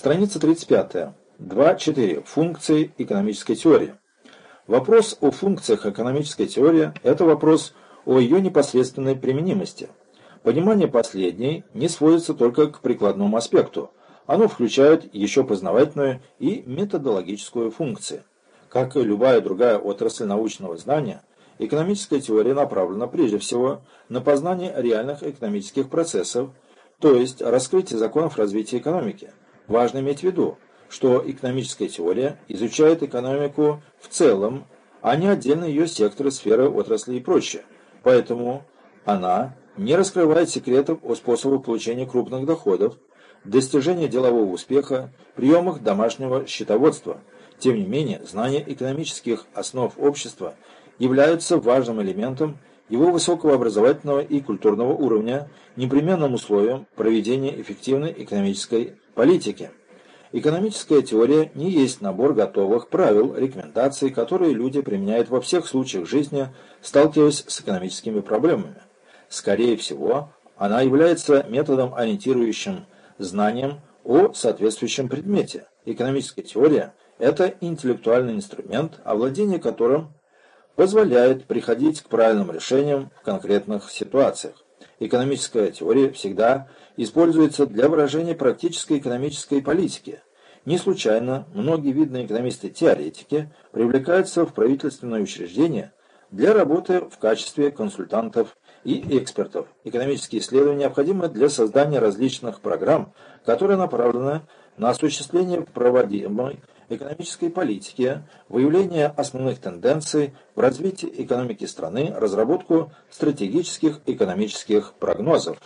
Страница 35. 2.4. Функции экономической теории. Вопрос о функциях экономической теории – это вопрос о ее непосредственной применимости. Понимание последней не сводится только к прикладному аспекту. Оно включает еще познавательную и методологическую функции. Как и любая другая отрасль научного знания, экономическая теория направлена прежде всего на познание реальных экономических процессов, то есть раскрытие законов развития экономики. Важно иметь в виду, что экономическая теория изучает экономику в целом, а не отдельно ее секторы, сферы, отрасли и прочее. Поэтому она не раскрывает секретов о способах получения крупных доходов, достижении делового успеха, приемах домашнего счетоводства. Тем не менее, знание экономических основ общества являются важным элементом его высокого образовательного и культурного уровня, непременным условием проведения эффективной экономической политики. Экономическая теория не есть набор готовых правил, рекомендаций, которые люди применяют во всех случаях жизни, сталкиваясь с экономическими проблемами. Скорее всего, она является методом, ориентирующим знанием о соответствующем предмете. Экономическая теория – это интеллектуальный инструмент, овладение которым позволяет приходить к правильным решениям в конкретных ситуациях. Экономическая теория всегда используется для выражения практической экономической политики. Не случайно многие видные экономисты-теоретики привлекаются в правительственные учреждения для работы в качестве консультантов и экспертов. Экономические исследования необходимы для создания различных программ, которые направлены на осуществление проводимой экономической политики, выявление основных тенденций в развитии экономики страны, разработку стратегических экономических прогнозов.